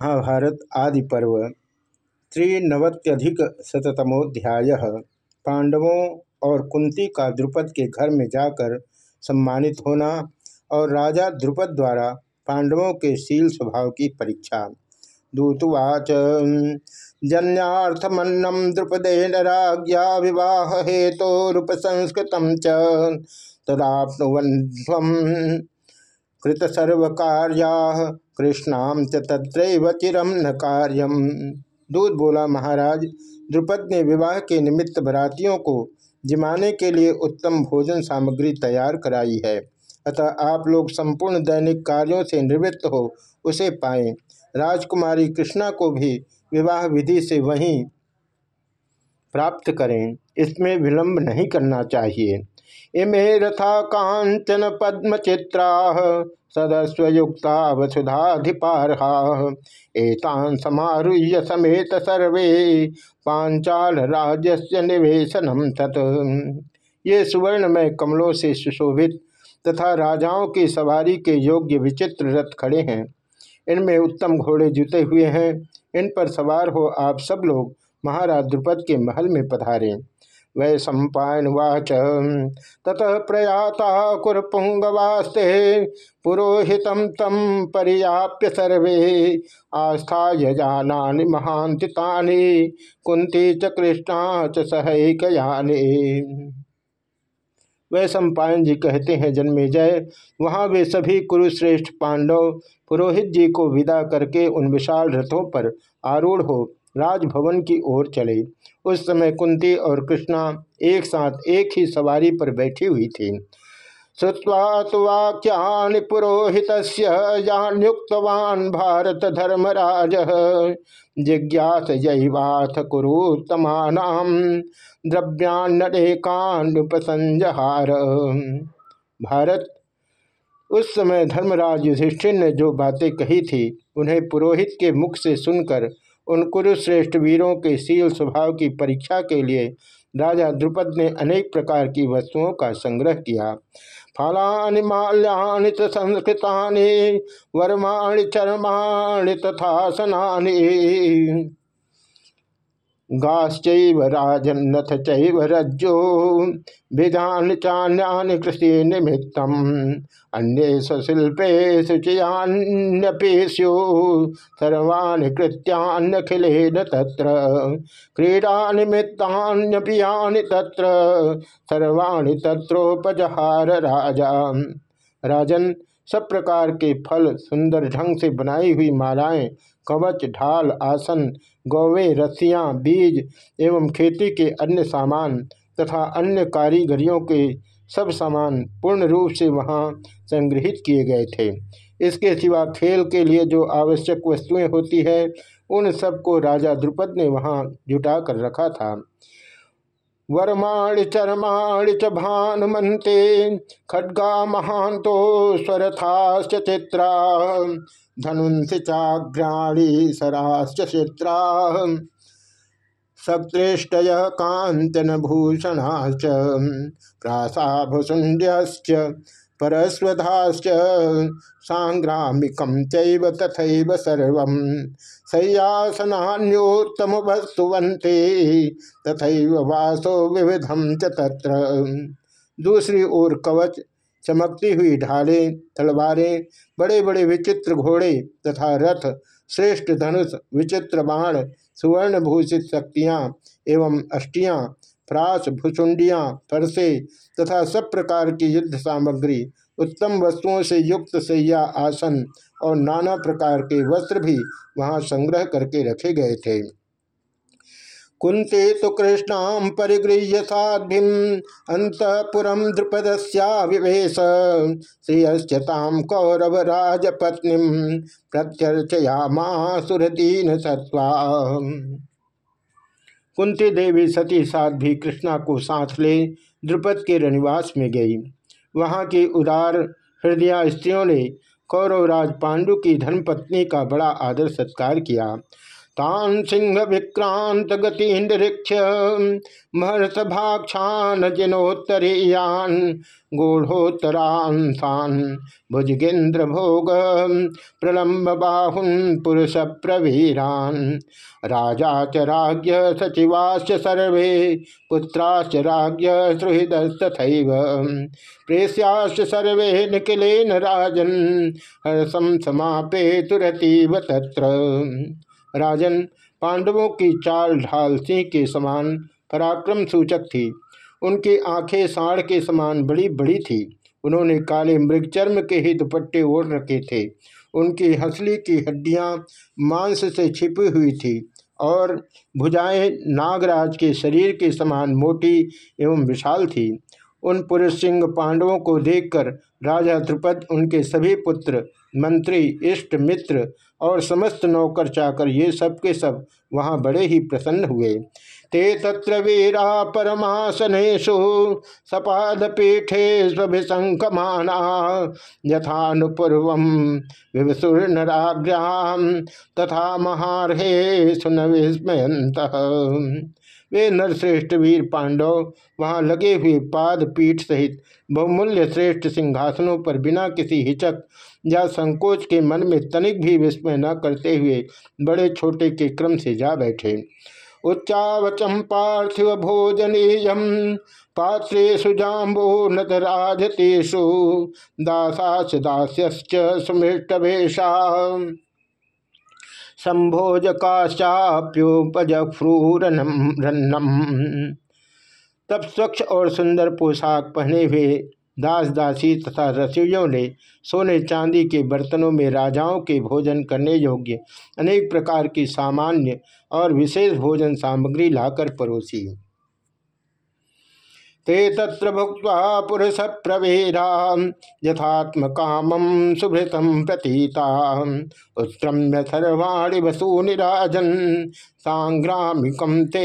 महाभारत आदि पर्व, त्रिनवत्यधिक शतमोध्याय पांडवों और कुंती का द्रुपद के घर में जाकर सम्मानित होना और राजा द्रुपद द्वारा पांडवों के शील स्वभाव की परीक्षा। दूतवाच, जन्यार्थमन्नम द्रुपदेन राज्ञा विवाह हेतु रूप संस्कृत तदाप्नुवन्ध्वम कृत सर्व कार्या कृष्णाम चिरम न कार्यम दूध बोला, महाराज द्रुपद ने विवाह के निमित्त बरातियों को जिमाने के लिए उत्तम भोजन सामग्री तैयार कराई है। अतः आप लोग संपूर्ण दैनिक कार्यों से निवृत्त हो, उसे पाएँ। राजकुमारी कृष्णा को भी विवाह विधि से वहीं प्राप्त करें। इसमें विलंब नहीं करना चाहिए। इमे रथा कांचन पद्म चित्रा सदस्वयुक्ता वसुधाधिपारहा एतान समारुह्य समेत सर्वे पांचाल राज्य निवेशनम तत्। ये सुवर्ण में कमलों से सुशोभित तथा राजाओं की सवारी के योग्य विचित्र रथ खड़े हैं। इनमें उत्तम घोड़े जुते हुए हैं। इन पर सवार हो आप सब लोग महाराज द्रुपद के महल में पधारे। वै सम्पावाच ततः प्रयाता कुरपुंगवास्ते पुरोहित तम पर्याप्य सर्वे आस्था जाना महांतिता कुंती च कृष्णा च सहैकयाने। वह सम्पायन जी कहते हैं, जन्मे जय। वहाँ वे सभी कुरुश्रेष्ठ पांडव पुरोहित जी को विदा करके उन विशाल रथों पर आरूढ़ हो राजभवन की ओर चले। उस समय कुंती और कृष्णा एक साथ एक ही सवारी पर बैठी हुई थी। श्रुवा तो वाक्या पुरोहित भारत धर्मराज। जिज्ञास जैवाथ कुरुतमान द्रव्यान्नरेकानुपसंजहार भारत, उस समय धर्मराज युधिष्ठिर ने जो बातें कही थी, उन्हें पुरोहित के मुख से सुनकर उन कुरुश्रेष्ठ वीरों के शील स्वभाव की परीक्षा के लिए राजा द्रुपद ने अनेक प्रकार की वस्तुओं का संग्रह किया। फलानि माल्यानि च संस्कृतानि, वर्माणि चर्माणि तथा सनानि गाश्चैव राजन्नथ चैव रज्जो। भिदान चान्यानि कृषि निमित्तम। अन्येषु शिल्पेषु चयान्यपेशु सर्वाणि कृत्यान्यखिलेन तत्र। क्रीडा निमित्तान्यपि यानि तत्र। सर्वाणि तत्रोपजहार राजा। राजन सब प्रकार के फल सुंदर ढंग से बनाई हुई मालाएँ, कवच, ढाल, आसन, गौवे, रस्सियाँ, बीज एवं खेती के अन्य सामान तथा अन्य कारीगरियों के सब सामान पूर्ण रूप से वहाँ संग्रहित किए गए थे। इसके सिवा खेल के लिए जो आवश्यक वस्तुएँ होती है, उन सबको राजा द्रुपद ने वहाँ जुटा कर रखा था। वर्माणि चरमाण च भानुमन्ते, खड्गा महांतो स्वरथाश्च चित्रा। धनुंसि चाग्राणी सराश्च चित्रा। सप्तृष्टय कांचन भूषणाश्च प्रासाभुसुंड्यश्च परस्वधाश्च सांग्रामिकम चैव तथैव सर्व। शय्यासनान्योत्तम वस्तुवंते वासो विविधम च तत्र। दूसरी ओर कवच, चमकती हुई ढालें, तलवारें बड़े बड़े विचित्र घोड़े तथा रथ, श्रेष्ठ धनुष, विचित्र बाण सुवर्ण भूषित शक्तियाँ एवं अष्टियाँ फ्रास भुसुंडियाँ फरसे तथा सब प्रकार की युद्ध सामग्री, उत्तम वस्तुओं से युक्त सैया आसन और नाना प्रकार के वस्त्र भी वहाँ संग्रह करके रखे गए थे। कुंते तो कृष्णा परिगृह्य साधिम अंतपुरम द्रुपदस्यावेश श्रियश्चताम कौरव राजपत्नी प्रत्यर्चयामासुरदीन सत्वा कुंती देवी सती साथ भी कृष्णा को साथ ले द्रुपद के रनिवास में गई। वहाँ की उदार हृदय स्त्रियों ने कौरवराज पांडु की धर्मपत्नी का बड़ा आदर सत्कार किया। तान सिंह विक्रांत गति निरीक्ष महर्ष भाक्षान जिनोत्तरीयान गूढ़ोत्तरांसान भुजगेन्द्र भोग, प्रलम्ब बाहुन पुरुष प्रवीरान। राजा च राज्य सचिवाश्च सर्वे, पुत्राश्च राज्य सुहृदस्तथैव प्रेस्याश्च सर्वे निखिलेन राजन हर्षम समापे तुरतीव तत्र। राजन पांडवों की चाल ढाल सिंह के समान पराक्रम सूचक थी। उनकी आँखें साढ़ के समान बड़ी बड़ी थी। उन्होंने काले मृगचर्म के ही दुपट्टे ओढ़ रखे थे। उनकी हंसली की हड्डियाँ मांस से छिपी हुई थी और भुजाएँ नागराज के शरीर के समान मोटी एवं विशाल थी। उन पुरुष सिंह पांडवों को देखकर राजा द्रुपद उनके सभी पुत्र, मंत्री, इष्ट मित्र और समस्त नौकर चाकर ये सब के सब वहाँ बड़े ही प्रसन्न हुए। ते तत्र वीरा परमासनेशु सपाद पीठे स्वभिशंकमाना यथानुपूर्व विवसुर्नराग्राम तथा महारहे सुन विस्मयंत वे नरश्रेष्ठ वीर पांडव वहाँ लगे हुए पाद पीठ सहित बहुमूल्य श्रेष्ठ सिंहासनों पर बिना किसी हिचक या संकोच के मन में तनिक भी विस्मय न करते हुए बड़े छोटे के क्रम से जा बैठे। उच्चावचम पार्थिव भोजनीय पात्रेशु जाम्बो नतराजतेषु दासाच दास्यश्च सुमृष्टभेषा संभोजकाश्चाप्योपजफ्रूरन्नम तब स्वच्छ और सुंदर पोशाक पहने हुए दास दासी तथा रसोइयों ने सोने चांदी के बर्तनों में राजाओं के भोजन करने योग्य अनेक प्रकार की सामान्य और विशेष भोजन सामग्री लाकर परोसी। ते त्र भुक्त पुरुष प्रवेरा यथात्म काम सुभृतम प्रतीता। उत्क्रम्य सर्वाणी वसूनिराजन सांग्रामिकम ते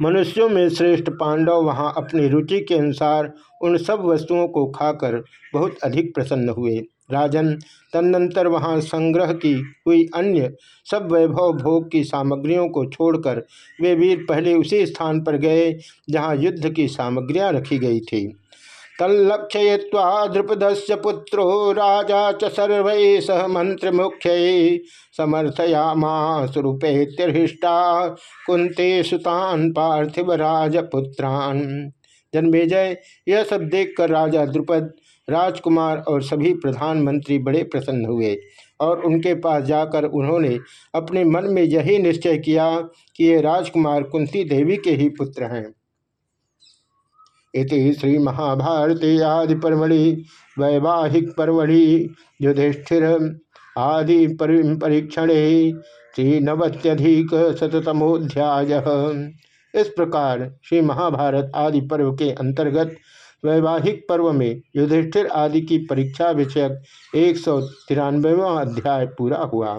मनुष्यों में श्रेष्ठ पांडव वहाँ अपनी रुचि के अनुसार उन सब वस्तुओं को खाकर बहुत अधिक प्रसन्न हुए। राजन तदनंतर वहाँ संग्रह की हुई अन्य सब वैभव भोग की सामग्रियों को छोड़कर वे वीर पहले उसी स्थान पर गए जहाँ युद्ध की सामग्रियाँ रखी गई थी। तल्लक्षय्वा द्रुपद से पुत्रो राजा च सर्व सह मंत्र मुख्य समर्थयामासुरूपे तिर्ष्टा कुंते सुतान पार्थिव राजपुत्रान जन्मेजय यह सब देखकर राजा द्रुपद, राजकुमार और सभी प्रधानमंत्री बड़े प्रसन्न हुए और उनके पास जाकर उन्होंने अपने मन में यही निश्चय किया कि ये राजकुमार कुंती देवी के ही पुत्र हैं। इति श्री महाभारती आदि परमढ़ि वैवाहिक परमढ़ि युधिष्ठिर आदि परीक्षण श्री नवत्यधिक शतमोध्याय इस प्रकार श्री महाभारत आदि पर्व के अंतर्गत वैवाहिक पर्व में युधिष्ठिर आदि की परीक्षा विषयक एक सौ तिरानवेवा अध्याय पूरा हुआ।